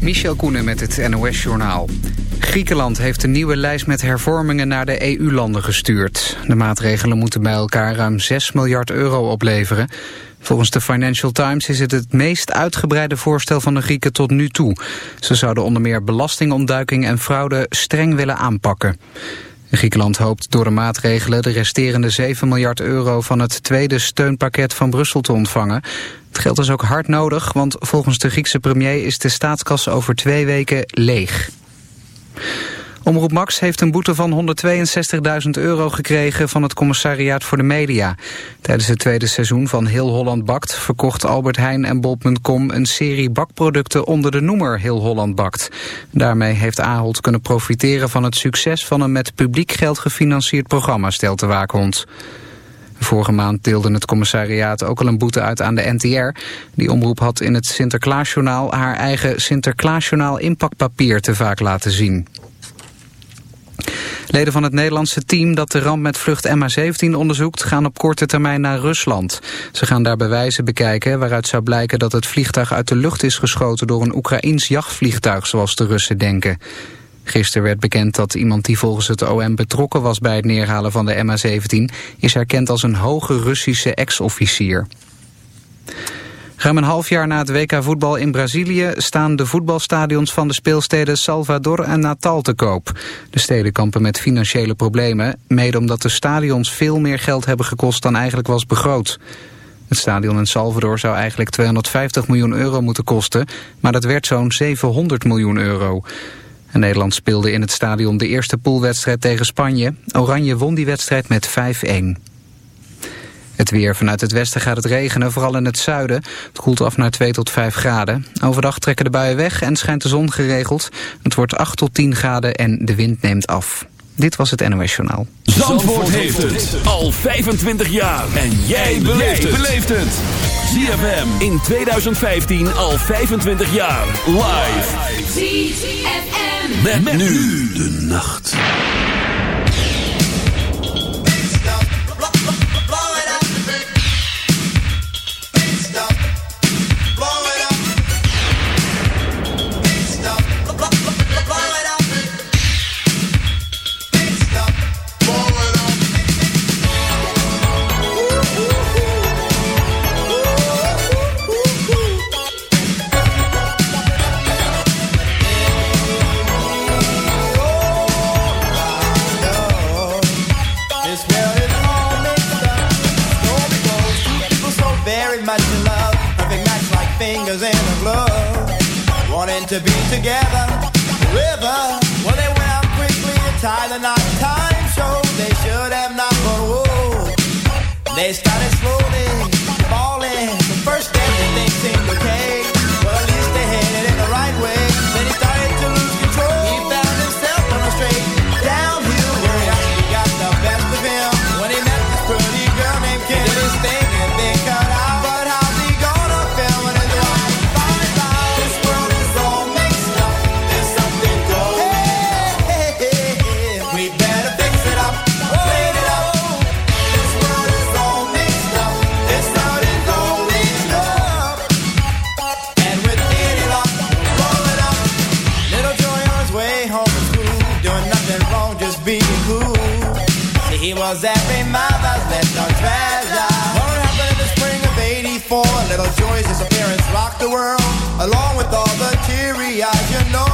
Michel Koenen met het NOS-journaal. Griekenland heeft een nieuwe lijst met hervormingen naar de EU-landen gestuurd. De maatregelen moeten bij elkaar ruim 6 miljard euro opleveren. Volgens de Financial Times is het het meest uitgebreide voorstel van de Grieken tot nu toe. Ze zouden onder meer belastingontduiking en fraude streng willen aanpakken. Griekenland hoopt door de maatregelen de resterende 7 miljard euro van het tweede steunpakket van Brussel te ontvangen. Het geld is ook hard nodig, want volgens de Griekse premier is de staatskas over twee weken leeg. Omroep Max heeft een boete van 162.000 euro gekregen van het commissariaat voor de media. Tijdens het tweede seizoen van Heel Holland Bakt verkocht Albert Heijn en Bol.com een serie bakproducten onder de noemer Heel Holland Bakt. Daarmee heeft Ahold kunnen profiteren van het succes van een met publiek geld gefinancierd programma, stelt de waakhond. Vorige maand deelde het commissariaat ook al een boete uit aan de NTR. Die omroep had in het Sinterklaasjournaal haar eigen Sinterklaasjournaal inpakpapier te vaak laten zien. Leden van het Nederlandse team dat de ramp met vlucht MH17 onderzoekt... gaan op korte termijn naar Rusland. Ze gaan daar bewijzen bekijken waaruit zou blijken dat het vliegtuig uit de lucht is geschoten... door een Oekraïns jachtvliegtuig, zoals de Russen denken. Gisteren werd bekend dat iemand die volgens het OM betrokken was... bij het neerhalen van de MH17... is herkend als een hoge Russische ex-officier. Ruim een half jaar na het WK voetbal in Brazilië staan de voetbalstadions van de speelsteden Salvador en Natal te koop. De steden kampen met financiële problemen, mede omdat de stadions veel meer geld hebben gekost dan eigenlijk was begroot. Het stadion in Salvador zou eigenlijk 250 miljoen euro moeten kosten, maar dat werd zo'n 700 miljoen euro. En Nederland speelde in het stadion de eerste poolwedstrijd tegen Spanje. Oranje won die wedstrijd met 5-1. Het weer vanuit het westen gaat het regenen, vooral in het zuiden. Het koelt af naar 2 tot 5 graden. Overdag trekken de buien weg en schijnt de zon geregeld. Het wordt 8 tot 10 graden en de wind neemt af. Dit was het NOS Journaal. Zandvoort, heeft het al 25 jaar. En jij beleeft het. ZFM in 2015 al 25 jaar. Live. ZFM. met nu de nacht. To be together. River, well, they went out quickly to tie the. Time showed they should have not, but whoa. They started slowly Joy's disappearance rocked the world. Along with all the teary eyes, you know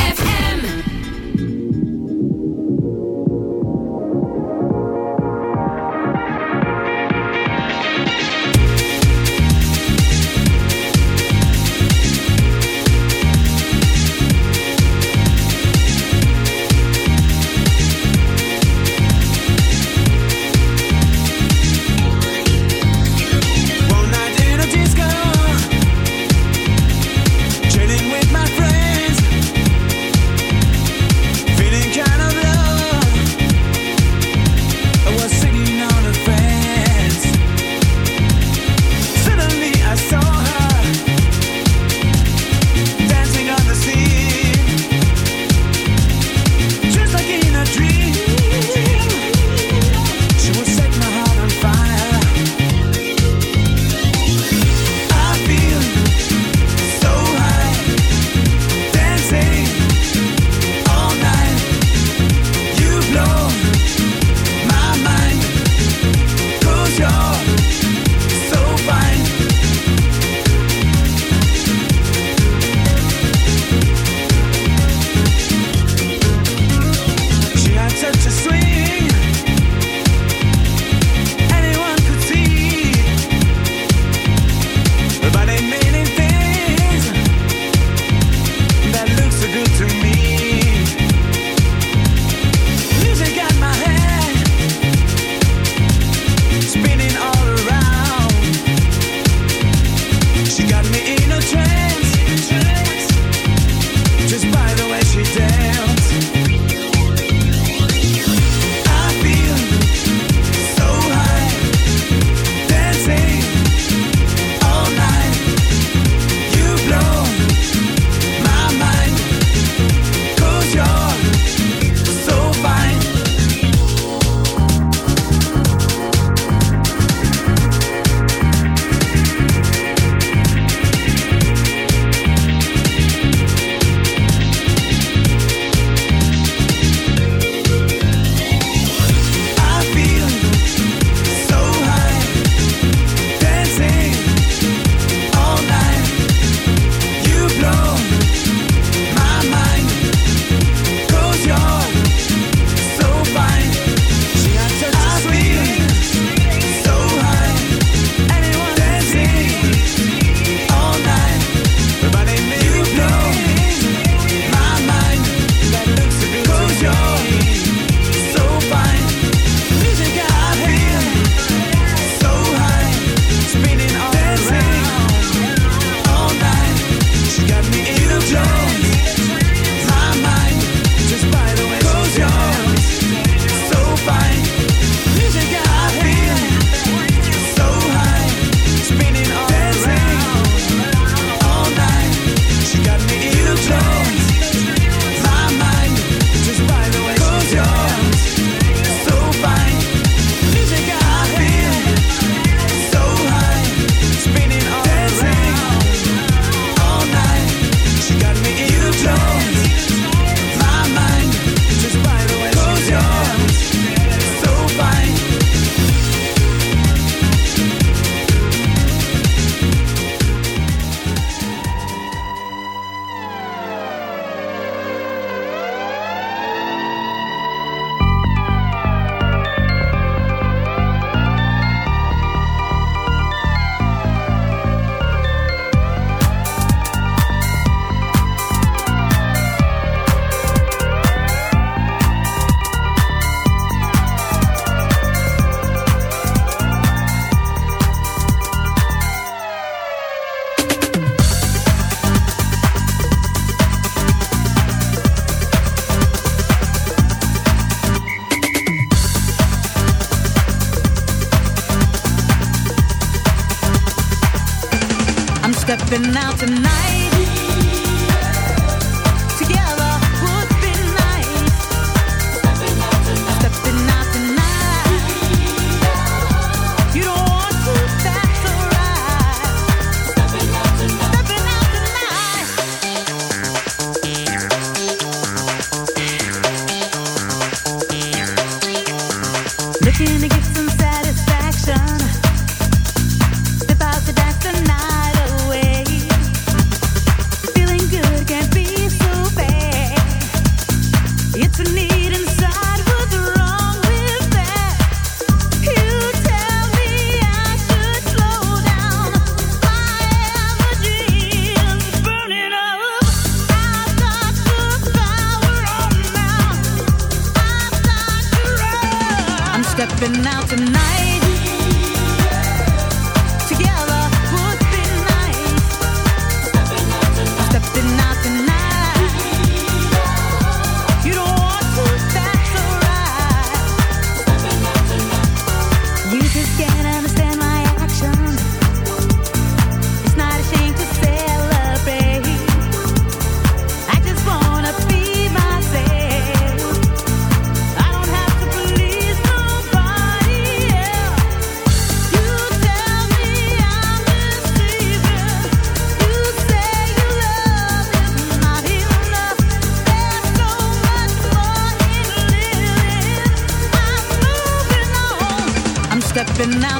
now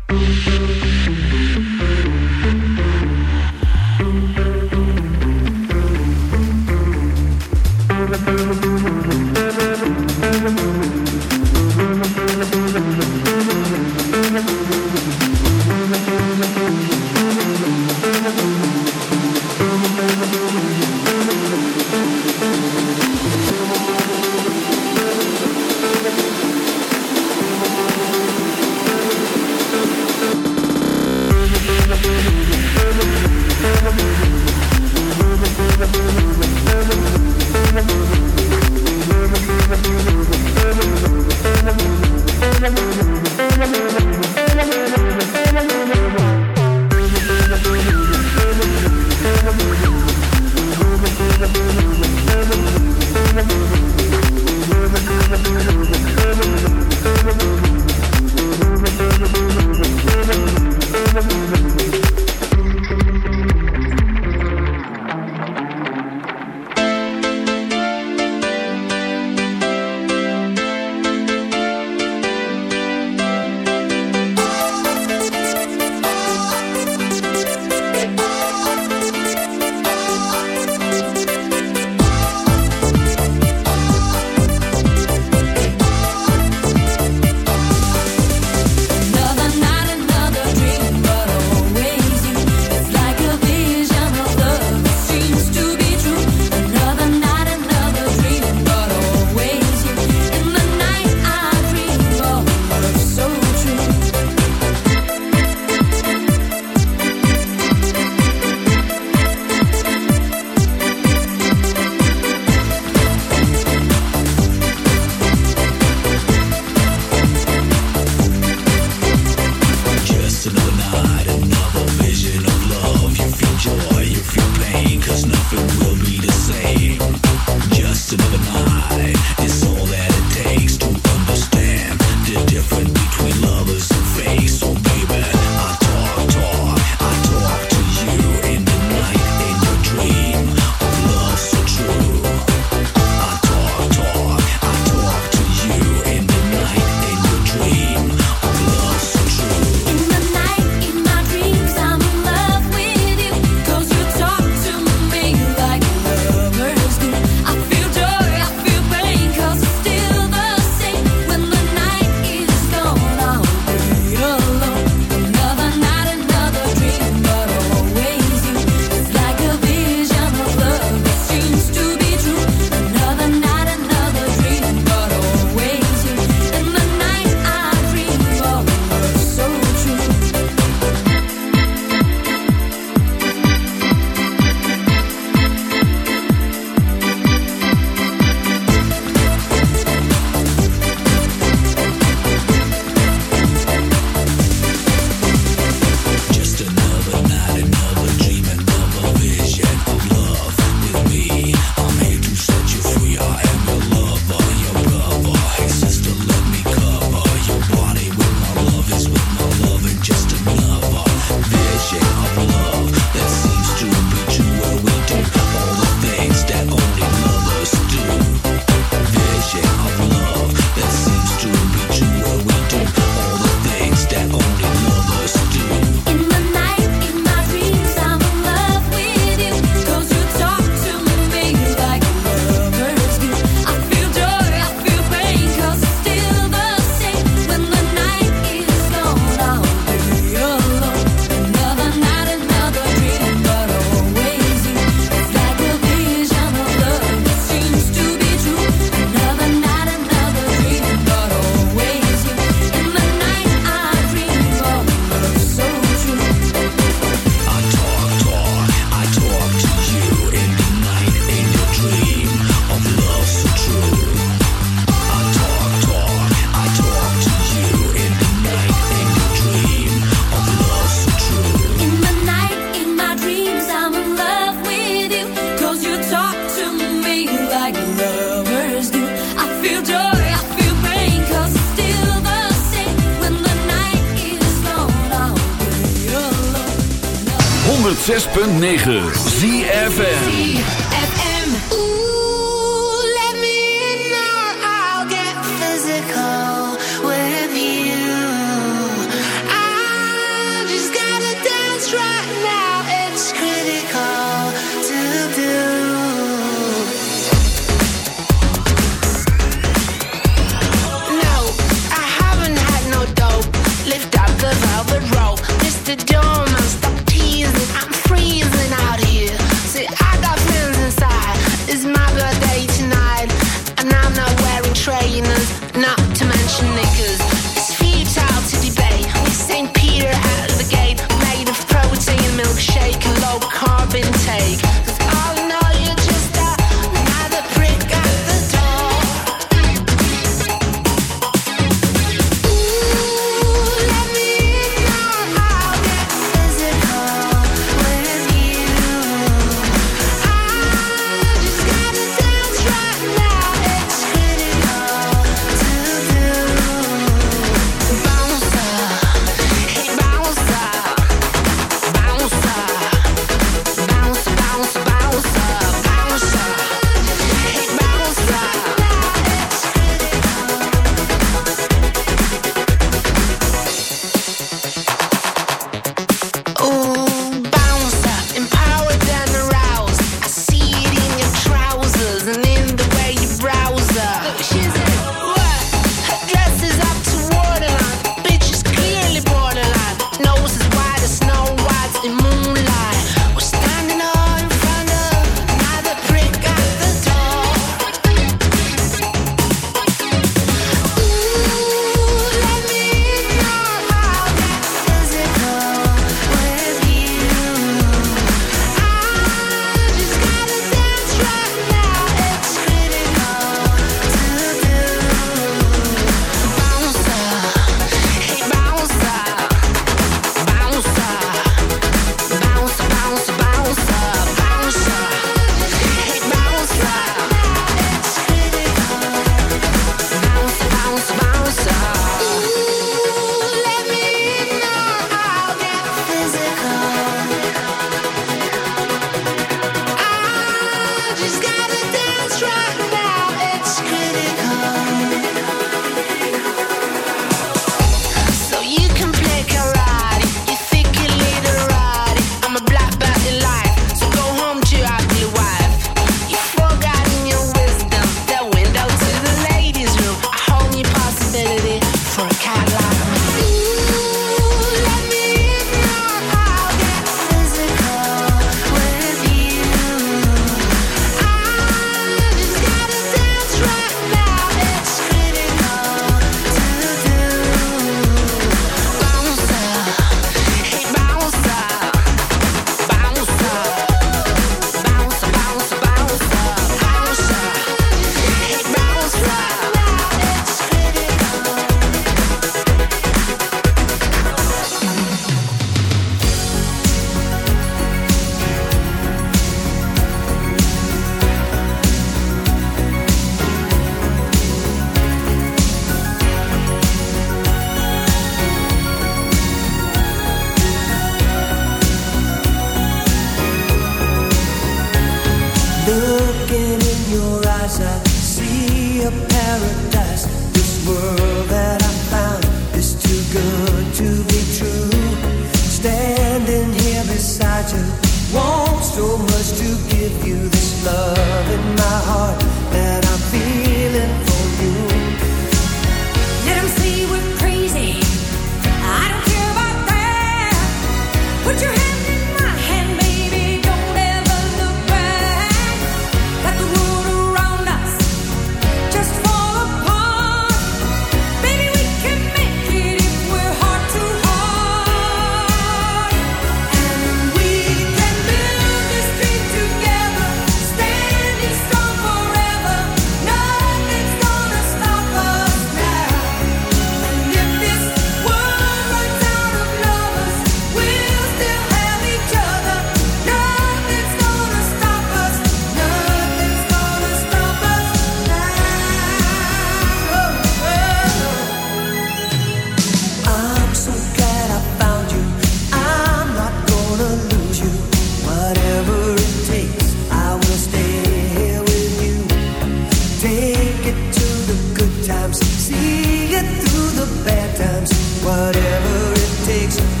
Whatever it takes.